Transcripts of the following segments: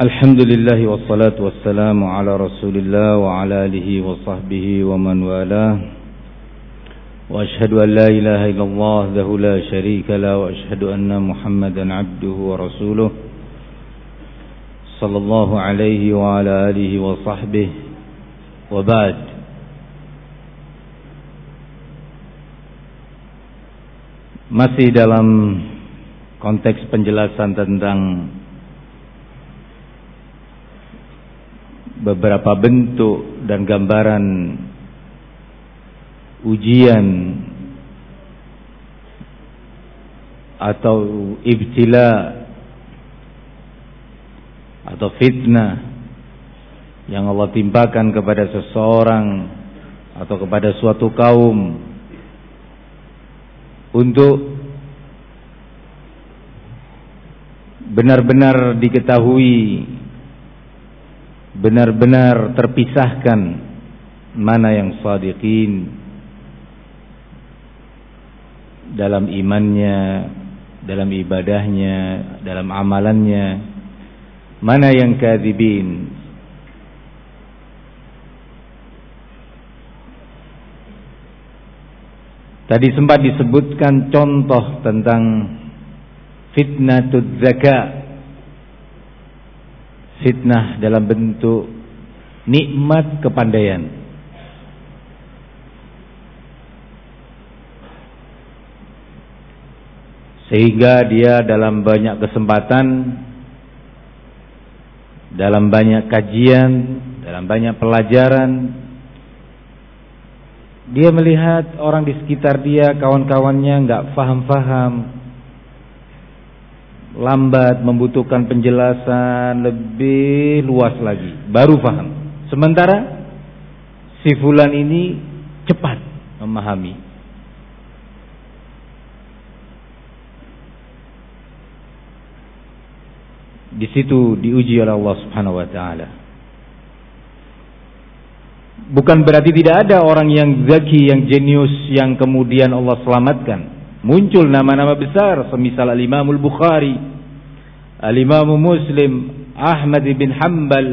الحمد لله والصلاة والسلام على رسول الله وعلى آله وصحبه ومن والاه وأشهد أن لا إله إلا الله ذه لا شريك له وأشهد أن محمدا عبده ورسوله صلى الله عليه وعلى آله وصحبه وبعد Masih dalam konteks penjelasan tentang beberapa bentuk dan gambaran ujian atau ibtila atau fitnah yang Allah timpakan kepada seseorang atau kepada suatu kaum untuk benar-benar diketahui benar-benar terpisahkan mana yang sadiqin dalam imannya, dalam ibadahnya, dalam amalannya, mana yang kadzibin. Tadi sempat disebutkan contoh tentang fitnah zakat fitnah dalam bentuk nikmat kepandaian. Sehingga dia dalam banyak kesempatan dalam banyak kajian, dalam banyak pelajaran dia melihat orang di sekitar dia, kawan-kawannya nggak faham-faham, lambat membutuhkan penjelasan lebih luas lagi. Baru paham sementara si fulan ini cepat memahami. Di situ diuji oleh Allah Subhanahu wa taala. Bukan berarti tidak ada orang yang zaki yang jenius yang kemudian Allah selamatkan muncul nama-nama besar semisal Al-Imam Al-Bukhari, Al-Imam Muslim, Ahmad bin Hanbal,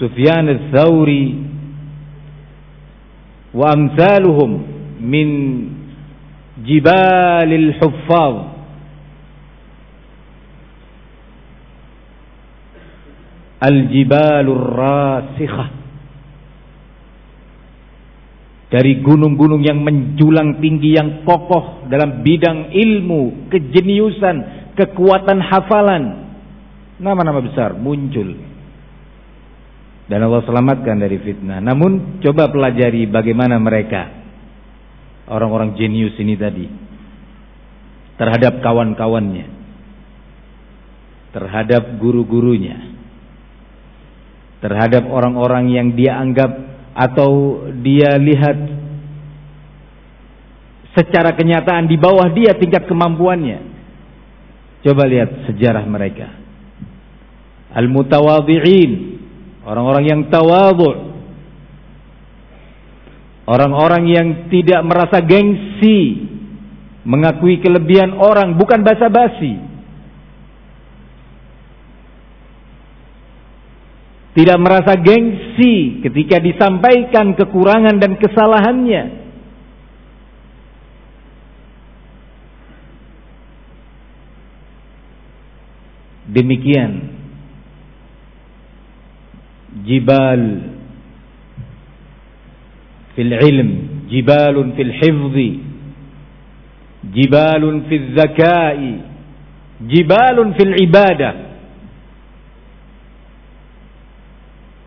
Sufyan Al-Thawri wa amsaluhum min jibal al-huffaz al-jibal ar-rasikhah dari gunung-gunung yang menjulang tinggi yang kokoh dalam bidang ilmu, kejeniusan, kekuatan hafalan. Nama-nama besar muncul. Dan Allah selamatkan dari fitnah. Namun coba pelajari bagaimana mereka orang-orang jenius ini tadi terhadap kawan-kawannya, terhadap guru-gurunya, terhadap orang-orang yang dia anggap atau dia lihat secara kenyataan di bawah dia tingkat kemampuannya. Coba lihat sejarah mereka. Al-mutawadhi'in, orang-orang yang tawadhu. Orang-orang yang tidak merasa gengsi mengakui kelebihan orang bukan basa-basi. Tidak merasa gengsi ketika disampaikan kekurangan dan kesalahannya. Demikian jibal fil ilm, jibalun fil hifzi, jibalun fil zakai, jibalun fil ibadah.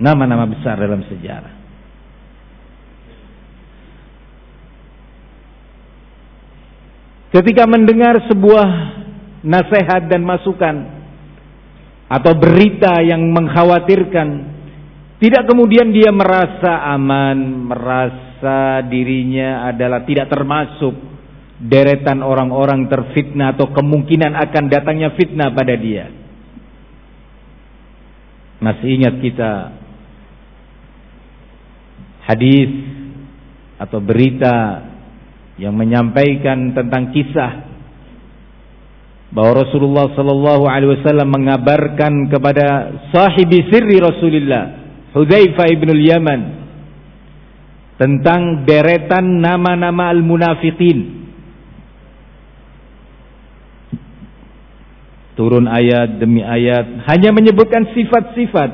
Nama-nama besar dalam sejarah. Ketika mendengar sebuah nasihat dan masukan atau berita yang mengkhawatirkan, tidak kemudian dia merasa aman, merasa dirinya adalah tidak termasuk deretan orang-orang terfitnah atau kemungkinan akan datangnya fitnah pada dia. Masih ingat kita hadis atau berita yang menyampaikan tentang kisah bahwa Rasulullah sallallahu alaihi wasallam mengabarkan kepada sahibi sirri Rasulullah Hudzaifah ibn al-Yaman tentang deretan nama-nama al-munafiqin. Turun ayat demi ayat hanya menyebutkan sifat-sifat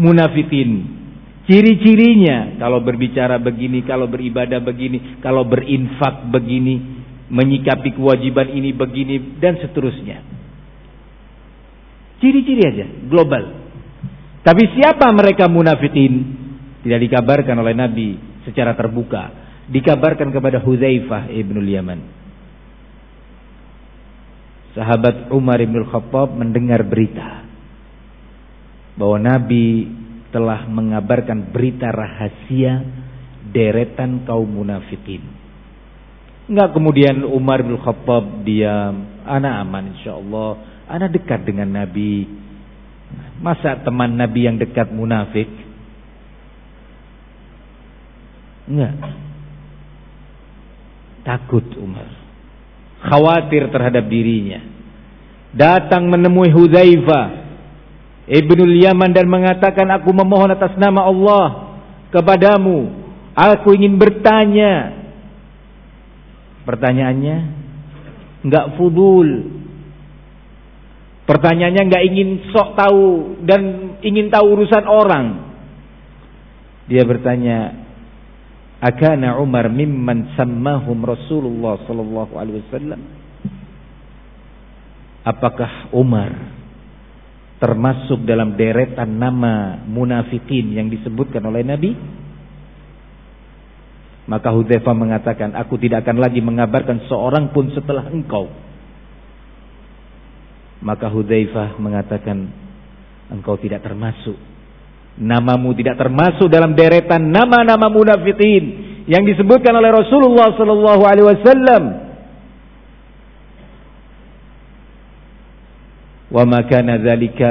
munafikin ciri-cirinya kalau berbicara begini kalau beribadah begini kalau berinfak begini menyikapi kewajiban ini begini dan seterusnya. Ciri-ciri aja, global. Tapi siapa mereka munafikin? Tidak dikabarkan oleh Nabi secara terbuka. Dikabarkan kepada Hudzaifah ibnul Yaman. Sahabat Umar ibn Khattab mendengar berita bahwa Nabi telah mengabarkan berita rahasia deretan kaum munafikin. Enggak kemudian Umar bin Khattab diam. Anak aman insya Allah. Anak dekat dengan Nabi. Masa teman Nabi yang dekat munafik? Enggak. Takut Umar. Khawatir terhadap dirinya. Datang menemui Hudzaifah Ibnul Yaman dan mengatakan aku memohon atas nama Allah kepadamu. Aku ingin bertanya Pertanyaannya nggak fudul. Pertanyaannya nggak ingin sok tahu dan ingin tahu urusan orang. Dia bertanya, "Akana Umar mimman sammahum Rasulullah sallallahu alaihi wasallam?" Apakah Umar termasuk dalam deretan nama munafikin yang disebutkan oleh Nabi? Maka Hudzaifah mengatakan, aku tidak akan lagi mengabarkan seorang pun setelah engkau. Maka Hudzaifah mengatakan, engkau tidak termasuk. Namamu tidak termasuk dalam deretan nama-nama munafikin yang disebutkan oleh Rasulullah sallallahu alaihi wasallam. Wa ma kana dzalika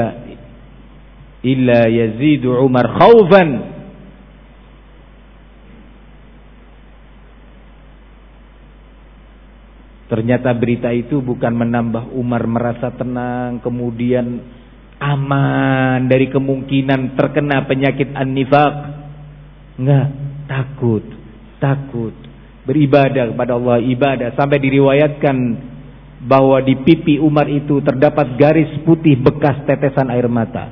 illa yazidu Umar khaufan Ternyata berita itu bukan menambah Umar merasa tenang, kemudian aman dari kemungkinan terkena penyakit an-nifaq. Enggak, takut, takut. Beribadah kepada Allah, ibadah sampai diriwayatkan bahwa di pipi Umar itu terdapat garis putih bekas tetesan air mata.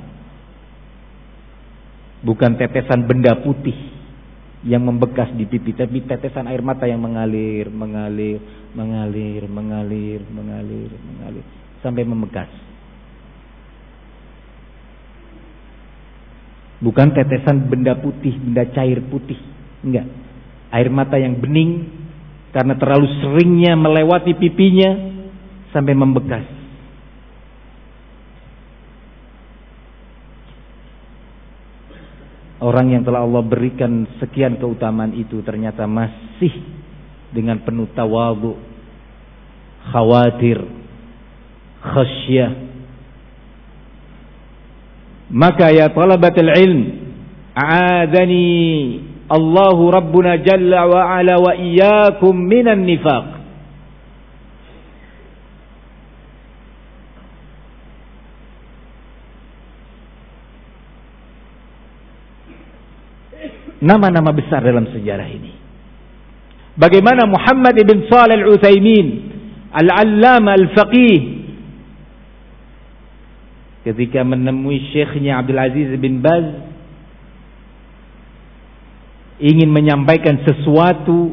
Bukan tetesan benda putih yang membekas di pipi, tapi tetesan air mata yang mengalir, mengalir, mengalir, mengalir, mengalir, mengalir sampai membekas. Bukan tetesan benda putih, benda cair putih, enggak. Air mata yang bening karena terlalu seringnya melewati pipinya sampai membekas. Orang yang telah Allah berikan sekian keutamaan itu ternyata masih dengan penuh tawadhu, khawatir, khasyah. Maka ya talabatul ilm, a'adani Allahu Rabbuna Jalla wa Ala wa iyyakum minan nifaq. Nama-nama besar dalam sejarah ini. Bagaimana Muhammad ibn Salih al-Utsaimin, al-Allama al-Faqih ketika menemui syekhnya Abdul Aziz bin Baz ingin menyampaikan sesuatu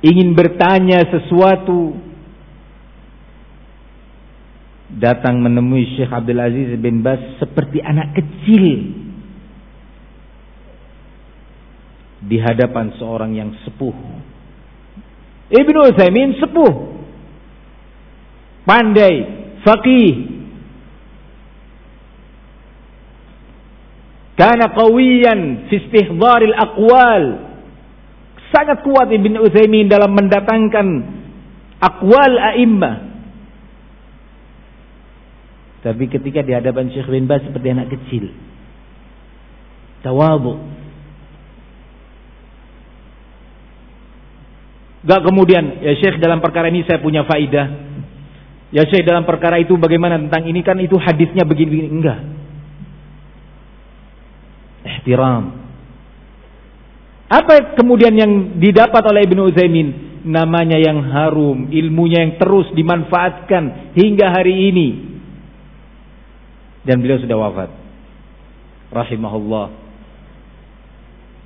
ingin bertanya sesuatu datang menemui Syekh Abdul Aziz bin Baz seperti anak kecil di hadapan seorang yang sepuh. Ibnu Utsaimin sepuh, pandai, faqih. Kana qawiyan fi istihdharil aqwal. Sangat kuat Ibnu Utsaimin dalam mendatangkan aqwal a'immah. Tapi ketika di hadapan Syekh bin Baz seperti anak kecil. Tawadhu Gak kemudian, ya Syekh dalam perkara ini saya punya faidah. Ya Syekh dalam perkara itu bagaimana tentang ini kan itu hadisnya begini-begini. Enggak. Ihtiram. Apa kemudian yang didapat oleh Ibnu Utsaimin? Namanya yang harum, ilmunya yang terus dimanfaatkan hingga hari ini. Dan beliau sudah wafat. Rahimahullah.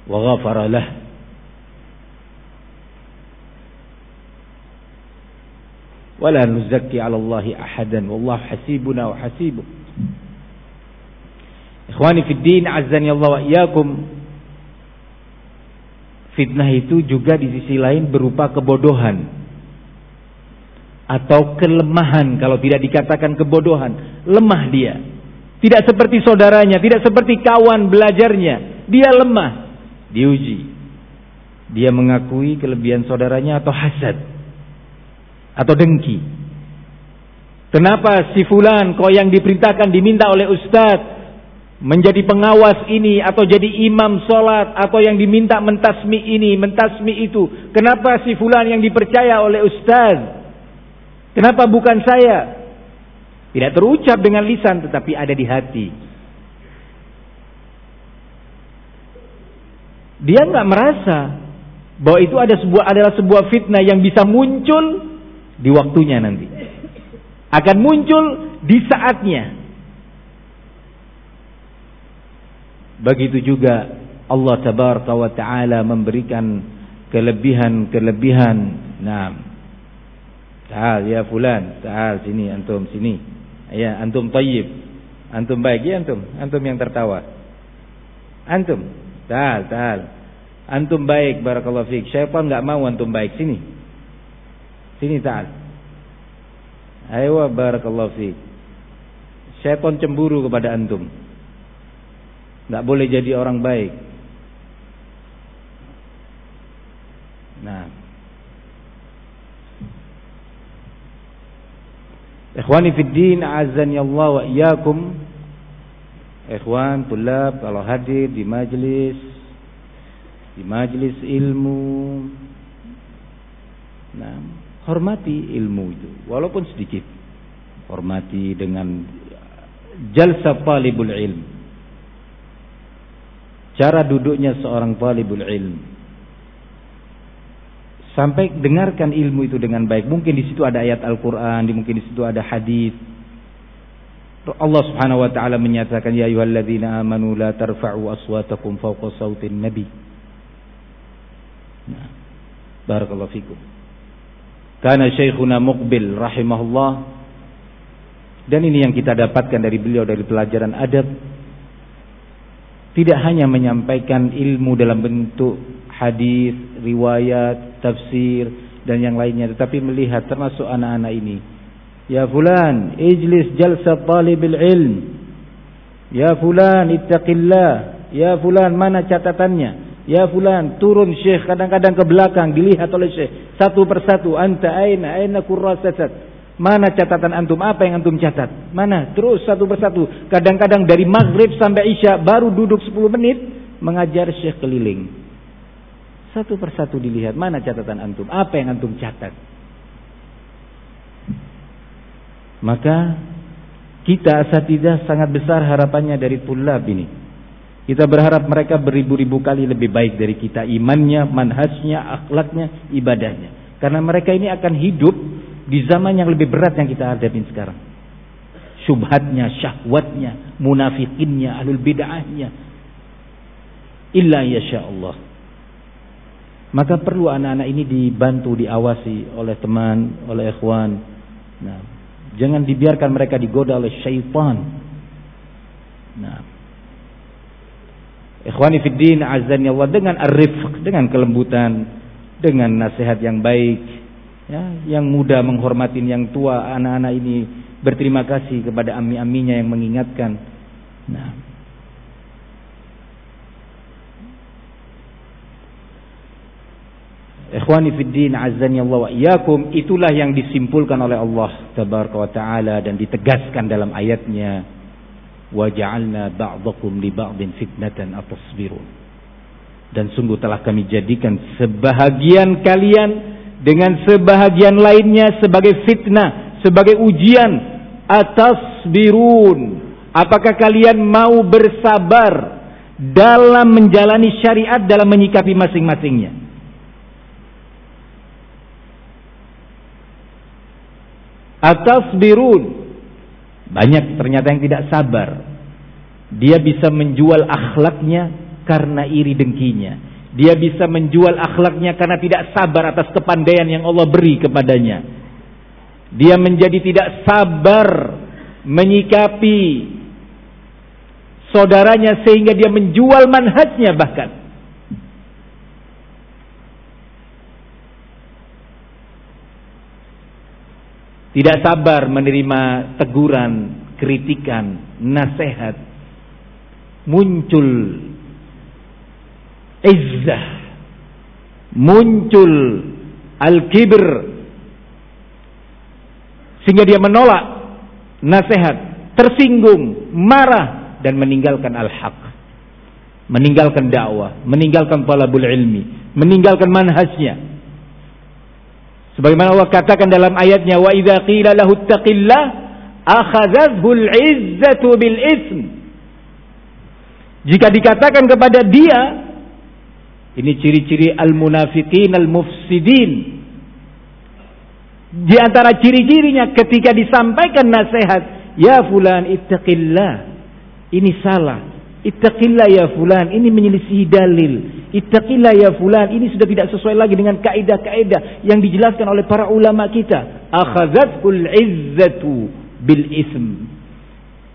Wa ghafara ولا نزكي على الله أحدا والله حسيبنا وحسيبه إخواني في الدين عزني الله وإياكم Fitnah itu juga di sisi lain berupa kebodohan atau kelemahan kalau tidak dikatakan kebodohan, lemah dia. Tidak seperti saudaranya, tidak seperti kawan belajarnya, dia lemah, diuji. Dia mengakui kelebihan saudaranya atau hasad atau dengki. Kenapa si fulan kau yang diperintahkan diminta oleh ustadz menjadi pengawas ini atau jadi imam solat atau yang diminta mentasmi ini, mentasmi itu. Kenapa si fulan yang dipercaya oleh ustadz? Kenapa bukan saya? Tidak terucap dengan lisan tetapi ada di hati. Dia nggak merasa bahwa itu ada sebuah adalah sebuah fitnah yang bisa muncul di waktunya nanti. Akan muncul di saatnya. Begitu juga Allah tabaraka wa taala memberikan kelebihan-kelebihan. Nah, Ta'al ya fulan, ta'al sini antum sini. Ya, antum tayyib. Antum baik ya antum, antum yang tertawa. Antum, ta'al, ta'al. Antum baik barakallahu fiik. Syaitan enggak mau antum baik sini. Sini ta'al. Ayo barakallahu fiik. Syaitan cemburu kepada antum. Enggak boleh jadi orang baik. Nah. Ikhwani fid din azan Allah wa iyyakum. Ikhwan, tulab kalau hadir di majlis di majlis ilmu. Nah, hormati ilmu itu. Walaupun sedikit. Hormati dengan jalsa talibul ilm. Cara duduknya seorang talibul ilm. Sampai dengarkan ilmu itu dengan baik. Mungkin di situ ada ayat Al-Qur'an mungkin di situ ada hadis. Allah Subhanahu wa taala menyatakan ya ayyuhalladzina amanu la tarfa'u aswatakum fawqa sautin nabi. Nah, barakallahu fikum karena Syekhuna Muqbil rahimahullah. Dan ini yang kita dapatkan dari beliau dari pelajaran adab. Tidak hanya menyampaikan ilmu dalam bentuk hadis, riwayat, tafsir dan yang lainnya tetapi melihat termasuk anak-anak ini. Ya fulan ijlis jalsa talibil ilm. Ya fulan ittaqillah. Ya fulan mana catatannya Ya fulan, turun syekh kadang-kadang ke belakang dilihat oleh syekh satu persatu. Anta aina aina kurrasat. Mana catatan antum? Apa yang antum catat? Mana? Terus satu persatu. Kadang-kadang dari maghrib sampai isya baru duduk 10 menit mengajar syekh keliling. Satu persatu dilihat mana catatan antum? Apa yang antum catat? Maka kita asatidah sangat besar harapannya dari tulab ini. Kita berharap mereka beribu-ribu kali lebih baik dari kita imannya, manhajnya, akhlaknya, ibadahnya. Karena mereka ini akan hidup di zaman yang lebih berat yang kita hadapi sekarang. Subhatnya, syahwatnya, munafikinnya, ahlul bid'ahnya. Illa yasha Allah. Maka perlu anak-anak ini dibantu, diawasi oleh teman, oleh ikhwan. Nah, jangan dibiarkan mereka digoda oleh syaitan. Nah, Ikhwani fiddin azan Allah dengan arif, dengan kelembutan, dengan nasihat yang baik, ya, yang muda menghormatin yang tua, anak-anak ini berterima kasih kepada ami-aminya yang mengingatkan. Nah, Ikhwani fiddin Allah wa iyyakum itulah yang disimpulkan oleh Allah tabaraka wa taala dan ditegaskan dalam ayatnya waja'alna ba'dakum li ba'din fitnatan atasbirun dan sungguh telah kami jadikan sebahagian kalian dengan sebahagian lainnya sebagai fitnah sebagai ujian atas birun. Apakah kalian mau bersabar dalam menjalani syariat dalam menyikapi masing-masingnya? Atas birun. Banyak ternyata yang tidak sabar. Dia bisa menjual akhlaknya karena iri dengkinya. Dia bisa menjual akhlaknya karena tidak sabar atas kepandaian yang Allah beri kepadanya. Dia menjadi tidak sabar menyikapi saudaranya sehingga dia menjual manhajnya bahkan. Tidak sabar menerima teguran, kritikan, nasihat. Muncul izzah muncul al-kibr sehingga dia menolak nasihat, tersinggung, marah dan meninggalkan al-haq. Meninggalkan dakwah, meninggalkan talabul ilmi, meninggalkan manhajnya. Sebagaimana Allah katakan dalam ayatnya wa idza qila lahu ittaqillah akhadhathu al-izzatu bil ism. Jika dikatakan kepada dia ini ciri-ciri al-munafiqin al-mufsidin. Di antara ciri-cirinya ketika disampaikan nasihat, ya fulan ittaqillah. Ini salah. Ittaqillah ya fulan, ini menyelisihi dalil. Ittaqillah ya fulan, ini sudah tidak sesuai lagi dengan kaidah-kaidah yang dijelaskan oleh para ulama kita. Akhadzatul izzatu bil ism.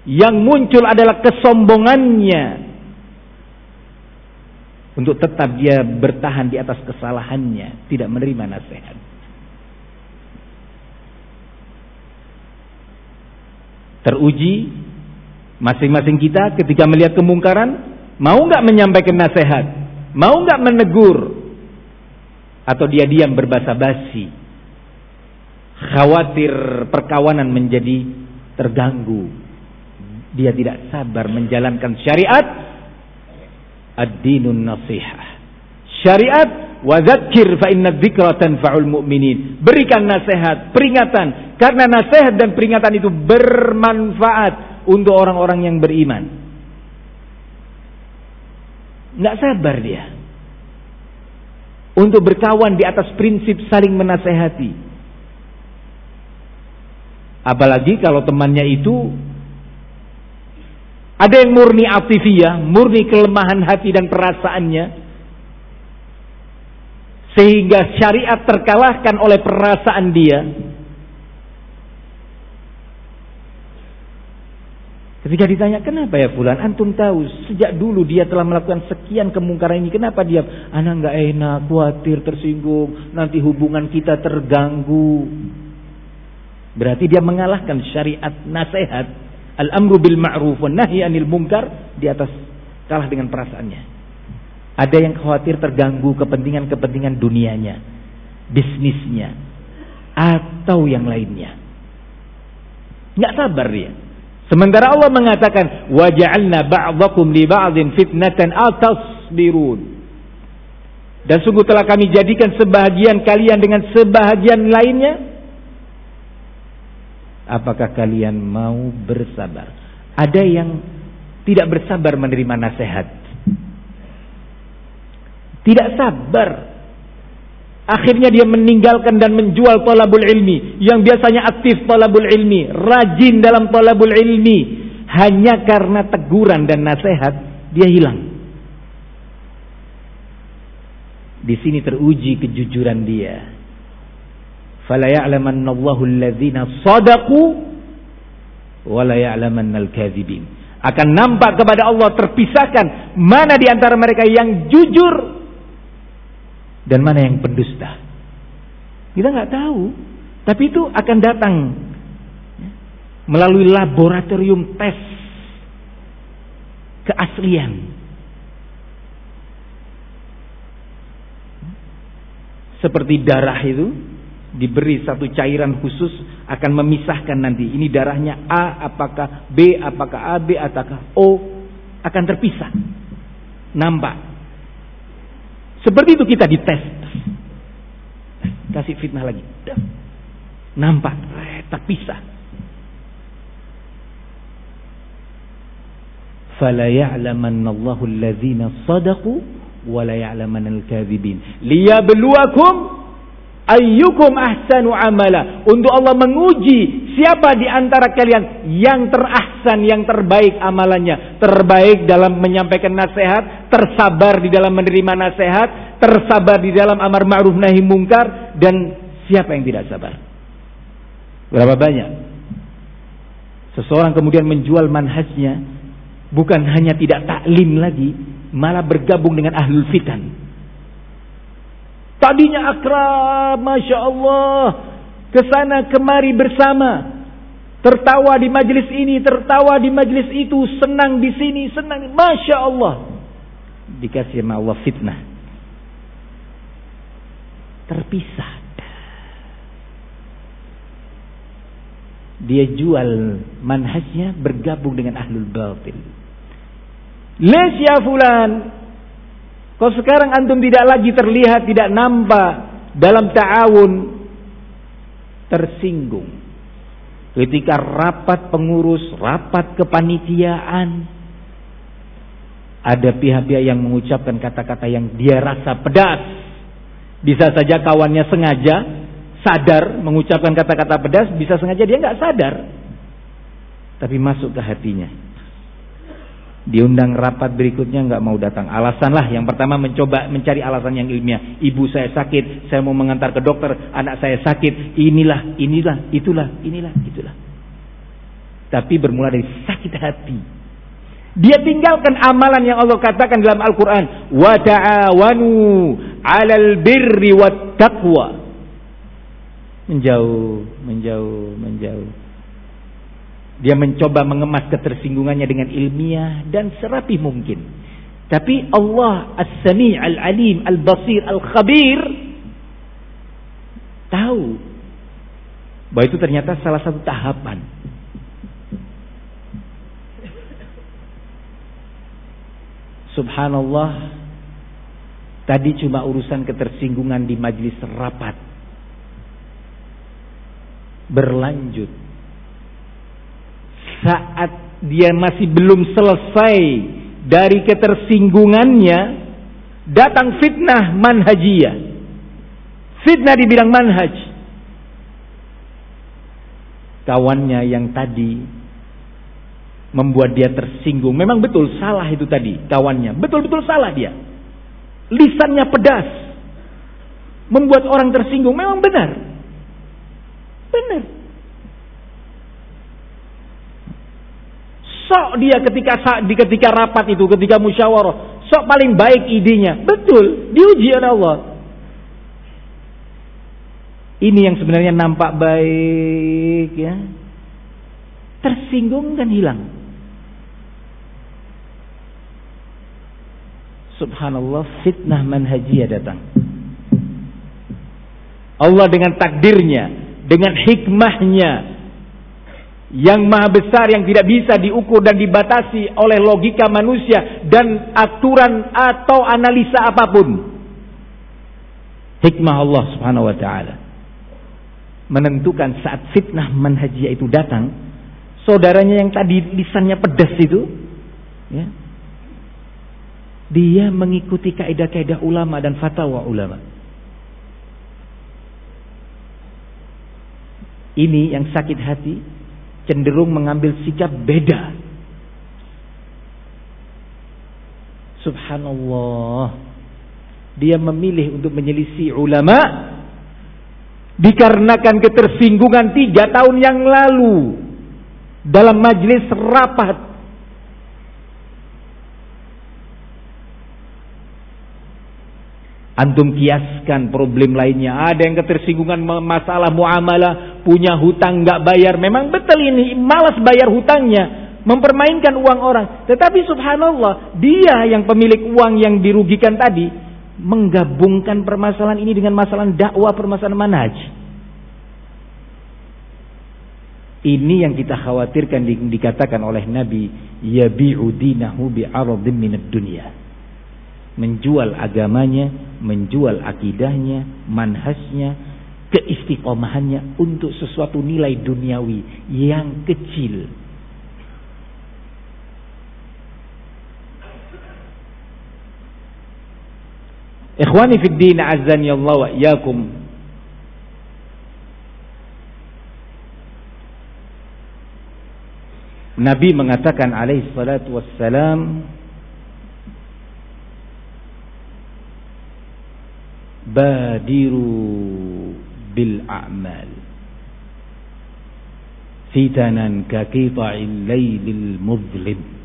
Yang muncul adalah kesombongannya untuk tetap dia bertahan di atas kesalahannya, tidak menerima nasihat. Teruji masing-masing kita ketika melihat kemungkaran, mau nggak menyampaikan nasihat, mau nggak menegur, atau dia diam berbasa basi, khawatir perkawanan menjadi terganggu, dia tidak sabar menjalankan syariat ad-dinun nasihah. Syariat wa dzakir fa inna dzikra tanfa'ul mu'minin. Berikan nasihat, peringatan karena nasihat dan peringatan itu bermanfaat untuk orang-orang yang beriman. Enggak sabar dia. Untuk berkawan di atas prinsip saling menasehati. Apalagi kalau temannya itu ada yang murni atifiyah, murni kelemahan hati dan perasaannya. Sehingga syariat terkalahkan oleh perasaan dia. Ketika ditanya, kenapa ya fulan? Antum tahu, sejak dulu dia telah melakukan sekian kemungkaran ini. Kenapa dia? Anak nggak enak, khawatir, tersinggung. Nanti hubungan kita terganggu. Berarti dia mengalahkan syariat nasihat Al-amru bil ma'ruf wa nahi anil munkar di atas kalah dengan perasaannya. Ada yang khawatir terganggu kepentingan-kepentingan dunianya, bisnisnya, atau yang lainnya. Nggak sabar dia. Sementara Allah mengatakan, "Waja'alna ba'dakum li ba'din fitnatan atasbirun." Dan sungguh telah kami jadikan sebahagian kalian dengan sebahagian lainnya Apakah kalian mau bersabar? Ada yang tidak bersabar menerima nasihat. Tidak sabar. Akhirnya dia meninggalkan dan menjual tolabul ilmi. Yang biasanya aktif tolabul ilmi. Rajin dalam tolabul ilmi. Hanya karena teguran dan nasihat. Dia hilang. Di sini teruji kejujuran dia fala ya'lamanna Allahu alladhina sadaqu wa la ya'lamannal kadzibin. Akan nampak kepada Allah terpisahkan mana di antara mereka yang jujur dan mana yang pendusta. Kita nggak tahu, tapi itu akan datang. Melalui laboratorium tes keaslian. Seperti darah itu diberi satu cairan khusus akan memisahkan nanti. Ini darahnya A apakah B apakah AB ataukah O akan terpisah. Nampak seperti itu kita dites. Kasih fitnah lagi. Nampak. Eh, terpisah. Fala ya'lamanna Allahu allazina sadaqu wa la ya'lamanna al-kadzibin. Liyabluwakum ayyukum ahsanu amala. Untuk Allah menguji siapa di antara kalian yang terahsan yang terbaik amalannya? Terbaik dalam menyampaikan nasihat tersabar di dalam menerima nasihat tersabar di dalam amar ma'ruf nahi mungkar dan siapa yang tidak sabar? Berapa banyak? Seseorang kemudian menjual manhajnya bukan hanya tidak taklim lagi malah bergabung dengan ahlul fitan. Tadinya akrab, Masya Allah. Ke sana kemari bersama. Tertawa di majlis ini, tertawa di majlis itu. Senang di sini, senang. Masya Allah. Dikasih sama Allah fitnah. Terpisah. Dia jual manhajnya bergabung dengan ahlul batil. Les ya fulan, kalau sekarang antum tidak lagi terlihat, tidak nampak dalam ta'awun, tersinggung. Ketika rapat pengurus, rapat kepanitiaan, ada pihak-pihak yang mengucapkan kata-kata yang dia rasa pedas. Bisa saja kawannya sengaja sadar mengucapkan kata-kata pedas, bisa sengaja dia nggak sadar, tapi masuk ke hatinya. Diundang rapat berikutnya nggak mau datang. Alasanlah yang pertama mencoba mencari alasan yang ilmiah. Ibu saya sakit, saya mau mengantar ke dokter. Anak saya sakit. Inilah, inilah, itulah, inilah, itulah. Tapi bermula dari sakit hati. Dia tinggalkan amalan yang Allah katakan dalam Al-Quran. Wa ta'awanu 'alal birri wat taqwa. Menjauh, menjauh, menjauh. Dia mencoba mengemas ketersinggungannya dengan ilmiah dan serapi mungkin. Tapi Allah As-Sami' Al-Alim Al-Basir Al-Khabir tahu bahwa itu ternyata salah satu tahapan. Subhanallah Tadi cuma urusan ketersinggungan di majlis rapat Berlanjut saat dia masih belum selesai dari ketersinggungannya datang fitnah manhajiyah. Fitnah di bidang manhaj. Kawannya yang tadi membuat dia tersinggung. Memang betul salah itu tadi kawannya. Betul-betul salah dia. Lisannya pedas. Membuat orang tersinggung. Memang benar. Benar Sok dia ketika di ketika rapat itu, ketika musyawarah, sok paling baik idenya. Betul, diuji oleh Allah. Ini yang sebenarnya nampak baik ya. Tersinggung dan hilang. Subhanallah fitnah manhajiyah datang. Allah dengan takdirnya, dengan hikmahnya, yang maha besar yang tidak bisa diukur dan dibatasi oleh logika manusia dan aturan atau analisa apa pun. Hikmah Allah Subhanahu wa taala menentukan saat fitnah manhajiyah itu datang, saudaranya yang tadi lisannya pedas itu ya, dia mengikuti kaidah-kaidah ulama dan fatwa ulama. Ini yang sakit hati cenderung mengambil sikap beda. Subhanallah. Dia memilih untuk menyelisih ulama dikarenakan ketersinggungan tiga tahun yang lalu dalam majlis rapat Antum kiaskan problem lainnya. Ada yang ketersinggungan masalah muamalah, punya hutang nggak bayar. Memang betul ini, malas bayar hutangnya, mempermainkan uang orang. Tetapi subhanallah, dia yang pemilik uang yang dirugikan tadi menggabungkan permasalahan ini dengan masalah dakwah permasalahan manhaj. Ini yang kita khawatirkan dikatakan oleh Nabi, yabi'u dinahu bi'aradin minad dunya menjual agamanya, menjual akidahnya, manhasnya, keistiqomahannya untuk sesuatu nilai duniawi yang kecil. Ikhwani fi din azani Allah wa iyyakum. Nabi mengatakan alaihi salatu wassalam Badiru bil a'mal Fitanan kakita'il laylil muzlim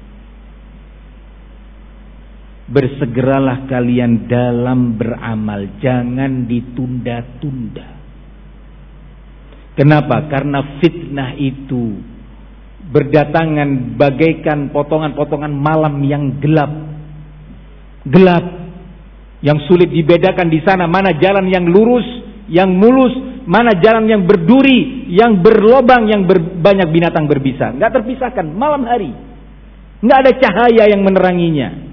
Bersegeralah kalian dalam beramal, jangan ditunda-tunda. Kenapa? Karena fitnah itu berdatangan bagaikan potongan-potongan malam yang gelap. Gelap yang sulit dibedakan di sana mana jalan yang lurus, yang mulus, mana jalan yang berduri, yang berlobang, yang ber, banyak binatang berbisa. Nggak terpisahkan malam hari. Nggak ada cahaya yang meneranginya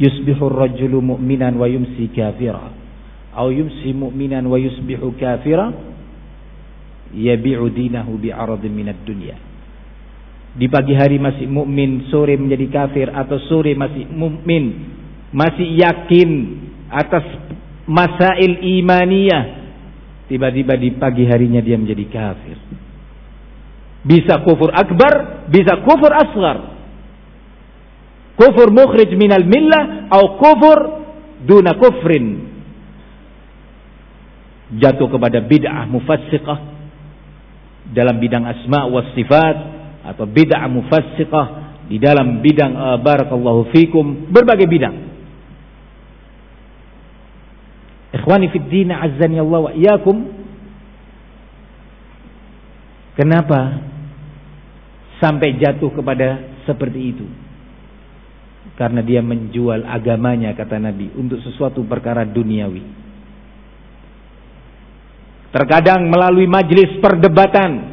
yusbihu rajulu mu'minan wa yumsi kafira atau yumsi mu'minan wa yusbihu kafira yabi'u dinahu bi'aradin minad dunya di pagi hari masih mukmin, sore menjadi kafir atau sore masih mukmin, masih yakin atas masail imaniyah, tiba-tiba di pagi harinya dia menjadi kafir. Bisa kufur akbar, bisa kufur asgar. Kufur mukhrij minal millah atau kufur duna kufrin. Jatuh kepada bid'ah mufassiqah dalam bidang asma wa sifat atau bid'ah mufassiqah di dalam bidang uh, barakallahu fikum berbagai bidang. Ikhwani fid din azzani Allah wa iyyakum. Kenapa sampai jatuh kepada seperti itu? karena dia menjual agamanya kata Nabi untuk sesuatu perkara duniawi. Terkadang melalui majelis perdebatan.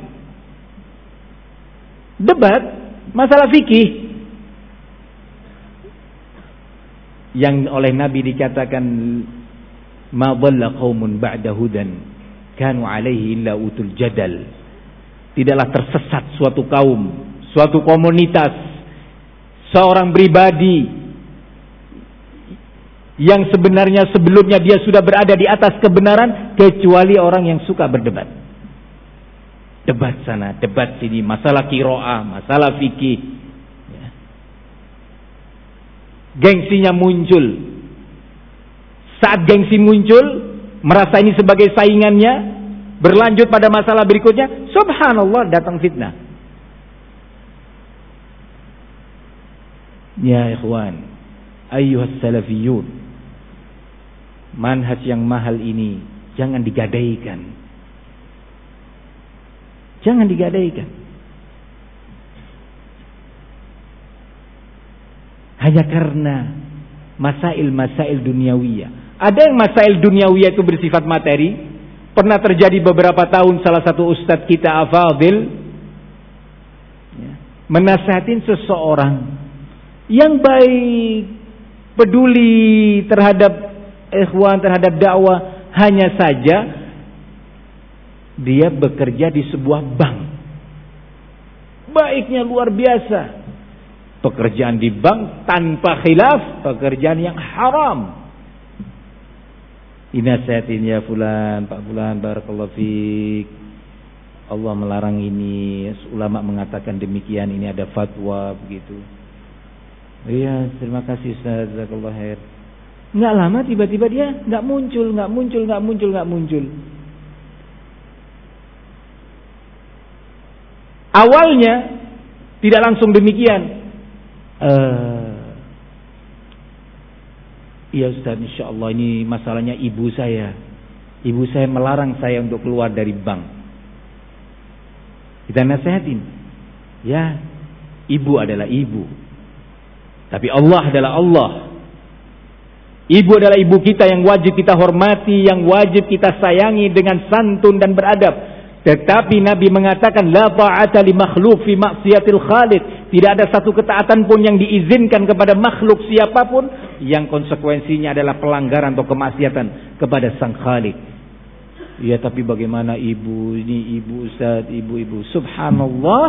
Debat masalah fikih yang oleh Nabi dikatakan ma dhalla qaumun ba'da hudan kanu alaihi illa utul jadal. Tidaklah tersesat suatu kaum, suatu komunitas seorang pribadi yang sebenarnya sebelumnya dia sudah berada di atas kebenaran kecuali orang yang suka berdebat. Debat sana, debat sini, masalah kiroah, masalah fikih. Ya. Gengsinya muncul. Saat gengsi muncul, merasa ini sebagai saingannya, berlanjut pada masalah berikutnya, subhanallah datang fitnah. Ya ikhwan, ayyuhas salafiyun. Manhaj yang mahal ini jangan digadaikan. Jangan digadaikan. Hanya karena masail-masail duniawiyah. Ada yang masail duniawiyah itu bersifat materi. Pernah terjadi beberapa tahun salah satu ustadz kita Afadil ya, menasehatin seseorang yang baik, peduli terhadap ikhwan, terhadap dakwah, hanya saja dia bekerja di sebuah bank. Baiknya luar biasa. Pekerjaan di bank tanpa khilaf, pekerjaan yang haram. Inasihatin ya fulan, Pak fulan, barakallahu fiik. Allah melarang ini, ulama mengatakan demikian, ini ada fatwa begitu. Iya, terima kasih Ustaz. Jazakallah khair. Enggak lama tiba-tiba dia enggak muncul, enggak muncul, enggak muncul, enggak muncul. Awalnya tidak langsung demikian. Uh, Ustaz, insya Allah ini masalahnya ibu saya. Ibu saya melarang saya untuk keluar dari bank. Kita nasihatin. Ya, ibu adalah ibu. Tapi Allah adalah Allah. Ibu adalah ibu kita yang wajib kita hormati, yang wajib kita sayangi dengan santun dan beradab. Tetapi Nabi mengatakan la ta'ata li makhluk fi maksiatil khaliq. Tidak ada satu ketaatan pun yang diizinkan kepada makhluk siapa pun yang konsekuensinya adalah pelanggaran atau kemaksiatan kepada sang Khalik. Ya tapi bagaimana ibu ini ibu Ustaz, ibu-ibu. Subhanallah.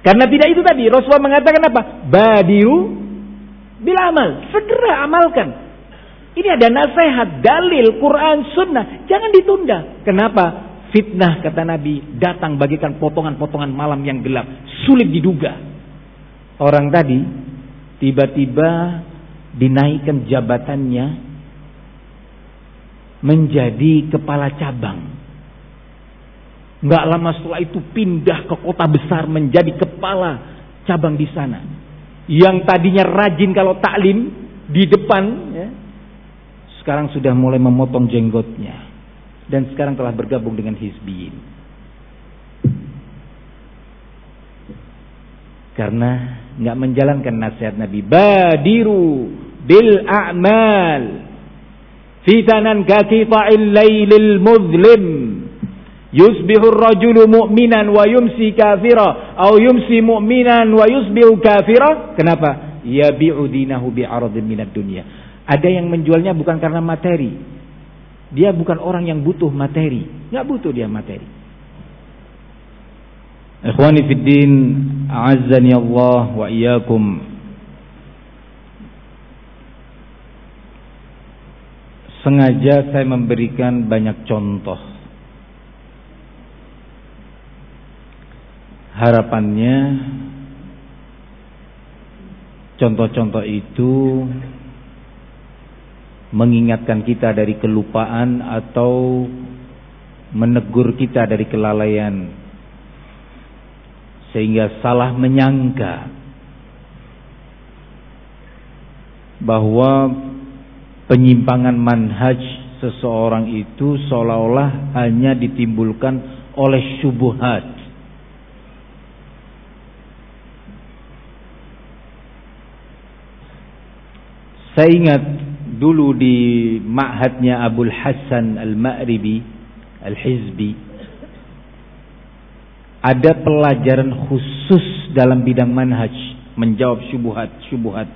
Karena tidak itu tadi Rasulullah mengatakan apa? Badiru bil amal. Segera amalkan. Ini ada nasihat, dalil, Quran, sunnah. Jangan ditunda. Kenapa? Fitnah kata Nabi datang bagikan potongan-potongan malam yang gelap. Sulit diduga. Orang tadi tiba-tiba dinaikkan jabatannya menjadi kepala cabang. Nggak lama setelah itu pindah ke kota besar menjadi kepala cabang di sana. Yang tadinya rajin kalau taklim di depan, ya, sekarang sudah mulai memotong jenggotnya dan sekarang telah bergabung dengan Hizbiyin. Karena nggak menjalankan nasihat Nabi. Badiru bil a'mal. Fitanan kakita'il laylil muzlim. Yusbihu rajulu mu'minan wa yumsi kafira. Atau yumsi mu'minan wa yusbihu kafira. Kenapa? Yabi'u dinahu bi'aradin minat dunia. Ada yang menjualnya bukan karena materi. Dia bukan orang yang butuh materi, nggak butuh dia materi. Ikhwani fid din, a'azzani Allah wa iyyakum. Sengaja saya memberikan banyak contoh. Harapannya contoh-contoh itu mengingatkan kita dari kelupaan atau menegur kita dari kelalaian. Sehingga salah menyangka bahwa penyimpangan manhaj seseorang itu seolah-olah hanya ditimbulkan oleh syubhat. Saya ingat dulu di ma'hadnya Abul Hasan Al-Ma'ribi Al-Hizbi ada pelajaran khusus dalam bidang manhaj menjawab syubhat-syubhat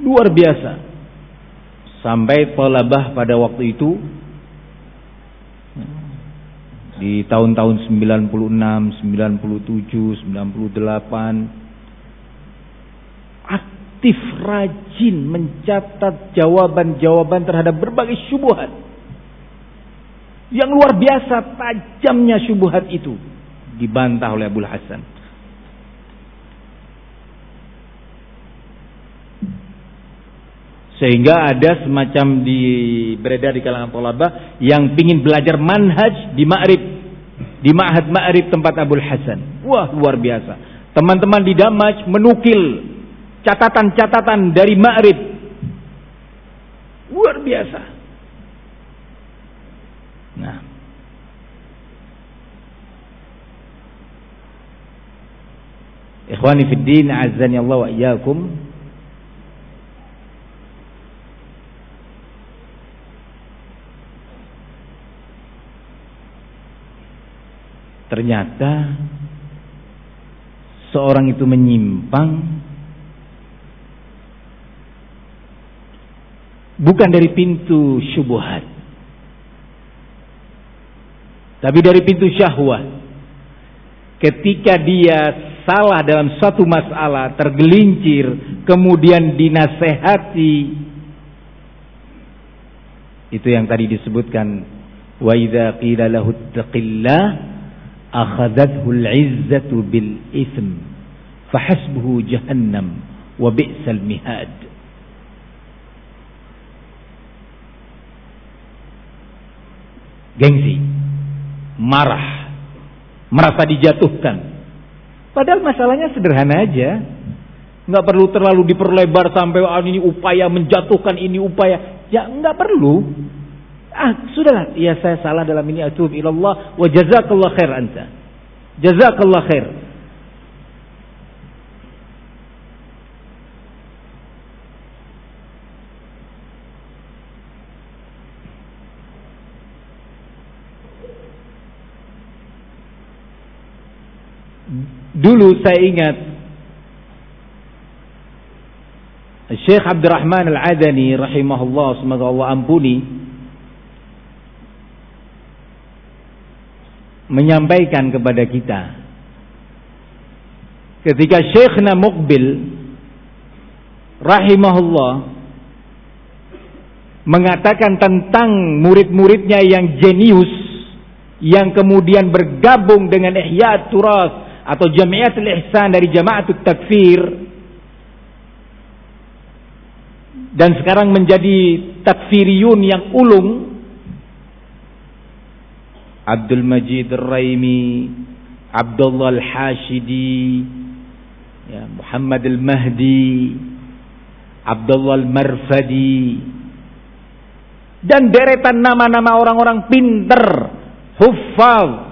luar biasa. Sampai pelabah pada waktu itu di tahun-tahun 96, 97, 98 aktif rajin mencatat jawaban-jawaban terhadap berbagai syubhat. Yang luar biasa tajamnya syubhat itu dibantah oleh Abu Hasan. Sehingga ada semacam di beredar di kalangan tolaba yang ingin belajar manhaj di Ma'rib. Di Ma'had Ma'rib tempat Abu Hasan. Wah luar biasa. Teman-teman di Damaj menukil catatan-catatan dari Ma'rib. Luar biasa. Nah. Ikhwani fid din, azzani Allah wa iyyakum. Ternyata seorang itu menyimpang bukan dari pintu syubhat. Tapi dari pintu syahwat. Ketika dia salah dalam satu masalah tergelincir kemudian dinasehati itu yang tadi disebutkan wa idza qila lahu taqillah akhadathu al-izzatu bil ithm fahasbuhu jahannam wa bi'sal mihad gengsi, marah, merasa dijatuhkan. Padahal masalahnya sederhana aja. Nggak perlu terlalu diperlebar sampai ah, ini upaya menjatuhkan ini upaya. Ya nggak perlu. Ah, sudahlah. Ya saya salah dalam ini atub ilallah wa jazakallah khair anta. Jazakallah khair. Dulu saya ingat Syekh Abdurrahman Al-Adani rahimahullah semoga Allah ampuni menyampaikan kepada kita ketika Syekhna Muqbil rahimahullah mengatakan tentang murid-muridnya yang jenius yang kemudian bergabung dengan Ihya Turas atau Jamiatul Ihsan dari Jamaatul Takfir. Dan sekarang menjadi takfiriyun yang ulung. Abdul Majid Raimi, Abdullah Al-Hashidi, ya, Muhammad Al-Mahdi, Abdullah Al-Marfadi, dan deretan nama-nama orang-orang pinter, huffaz.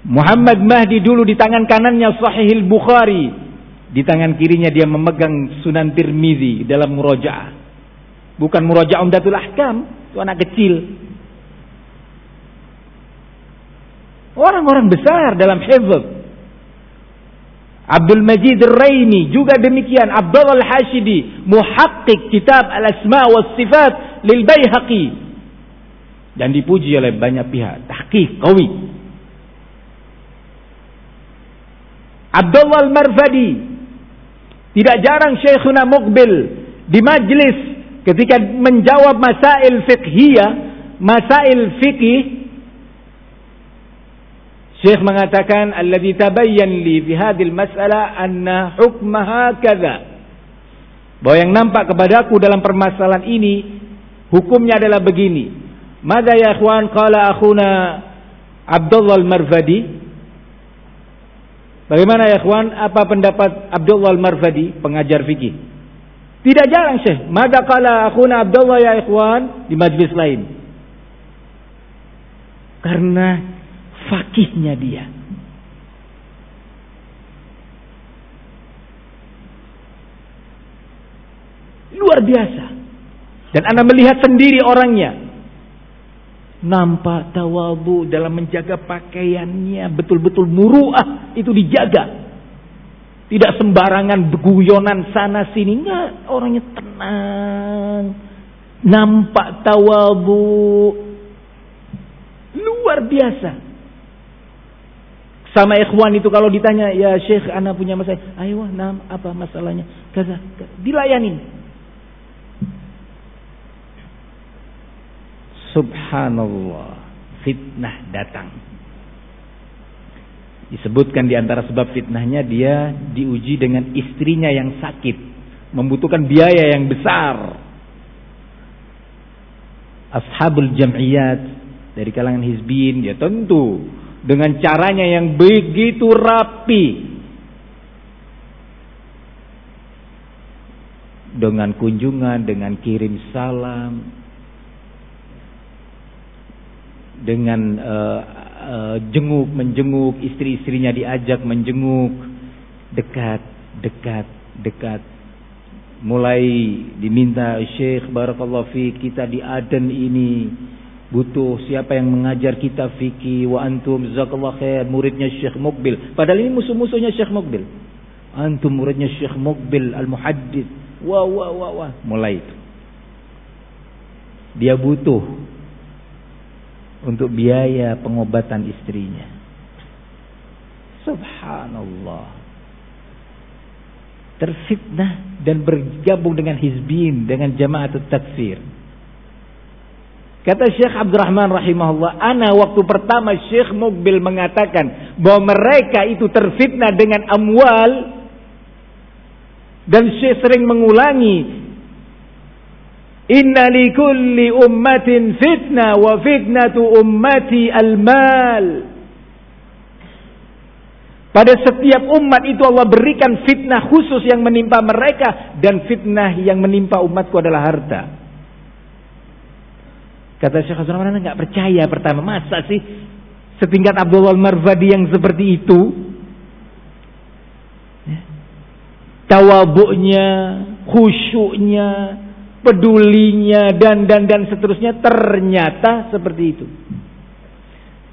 Muhammad Mahdi dulu di tangan kanannya Sahih Bukhari, di tangan kirinya dia memegang Sunan Tirmizi dalam murojaah. Bukan murojaah Umdatul Ahkam, itu anak kecil. Orang-orang besar dalam hifz. Abdul Majid Raini juga demikian. Abdul Al-Hashidi. Muhakkik kitab Al-Asma wa Sifat lil Bayhaqi. Dan dipuji oleh banyak pihak. Tahqiq, kawi. Abdullah Al-Marfadi. Tidak jarang Syekhuna Muqbil di majlis ketika menjawab masail fiqhiyah, masail fikih Syekh mengatakan alladzi tabayyan li fi hadhil mas'alah anna hukmaha kadza. Bahwa yang nampak kepadaku dalam permasalahan ini hukumnya adalah begini. Mada ya ikhwan qala akhuna Abdullah Al-Marfadi? Bagaimana ya ikhwan apa pendapat Abdullah Al-Marfadi pengajar fikih? Tidak jarang Syekh. Mada qala akhuna Abdullah ya ikhwan di majlis lain. Karena fakihnya dia. Luar biasa. Dan Anda melihat sendiri orangnya. Nampak tawabu dalam menjaga pakaiannya. Betul-betul muruah itu dijaga. Tidak sembarangan guyonan sana sini. Enggak, orangnya tenang. Nampak tawabu. Luar biasa. Sama ikhwan itu kalau ditanya, ya Syekh, anak punya masalah. Ayo, nam, apa masalahnya? Kaza, dilayani. Subhanallah, fitnah datang. Disebutkan di antara sebab fitnahnya dia diuji dengan istrinya yang sakit, membutuhkan biaya yang besar. Ashabul jam'iyat dari kalangan hizbin, ya tentu dengan caranya yang begitu rapi dengan kunjungan dengan kirim salam dengan uh, uh, jenguk menjenguk istri-istrinya diajak menjenguk dekat dekat dekat. Mulai diminta Syekh barakallahu fi kita di Aden ini butuh siapa yang mengajar kita fikih wa antum jazakallah khair muridnya Syekh Mukbil. Padahal ini musuh-musuhnya Syekh Mukbil. Antum muridnya Syekh Mukbil al-muhaddits. Wah wah wah wah. Mulai itu. Dia butuh untuk biaya pengobatan istrinya. Subhanallah. Terfitnah dan bergabung dengan hizbin dengan jamaah takfir Kata Syekh Abdurrahman rahimahullah, ana waktu pertama Syekh Mukbil mengatakan bahwa mereka itu terfitnah dengan amwal dan Syekh sering mengulangi Inna li kulli ummatin fitnah wa fitnatu ummati al-mal. Pada setiap umat itu Allah berikan fitnah khusus yang menimpa mereka dan fitnah yang menimpa umatku adalah harta. Kata Syekh Hasan Rahman nggak percaya pertama masa sih setingkat Abdullah Marvadi yang seperti itu ya. tawabuknya, khusyuknya, pedulinya dan dan dan seterusnya ternyata seperti itu.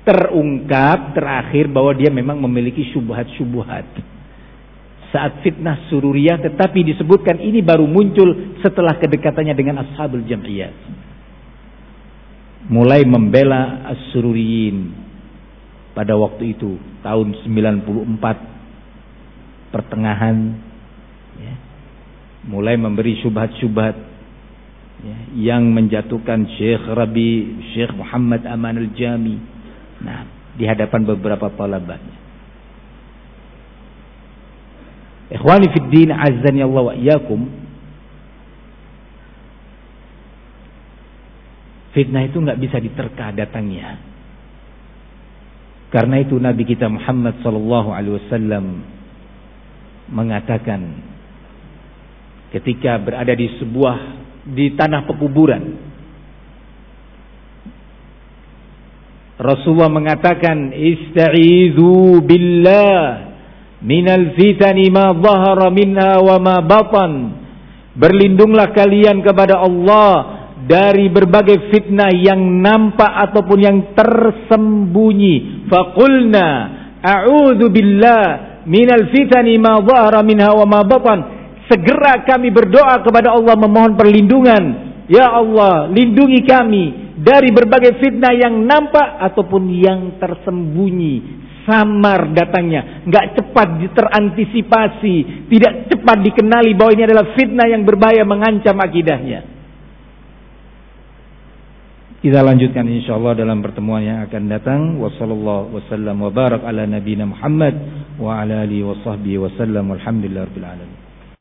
Terungkap terakhir bahwa dia memang memiliki syubhat-syubhat. saat fitnah sururiyah tetapi disebutkan ini baru muncul setelah kedekatannya dengan ashabul jam'iyah mulai membela as-sururiyin pada waktu itu tahun 94 pertengahan ya, mulai memberi syubhat-syubhat ya, yang menjatuhkan Syekh Rabi Syekh Muhammad Aman al-Jami nah di hadapan beberapa talabatnya Ikhwani fid din azzani Allah wa iyyakum. Fitnah itu nggak bisa diterka datangnya. Karena itu Nabi kita Muhammad sallallahu alaihi wasallam mengatakan ketika berada di sebuah di tanah pekuburan. Rasulullah mengatakan ista'izu billah minal fitani ma zahara minha wa ma batan. Berlindunglah kalian kepada Allah dari berbagai fitnah yang nampak ataupun yang tersembunyi. Faqulna a'udzu billah minal fitani ma minha wa ma batan segera kami berdoa kepada Allah memohon perlindungan ya Allah lindungi kami dari berbagai fitnah yang nampak ataupun yang tersembunyi samar datangnya, nggak cepat terantisipasi, tidak cepat dikenali bahwa ini adalah fitnah yang berbahaya mengancam akidahnya. Kita lanjutkan insyaallah dalam pertemuan yang akan datang. Wassallallahu wasallam wa barak ala Muhammad wa ala alihi wa sahbihi wasallam. Walhamdulillahirabbil alamin.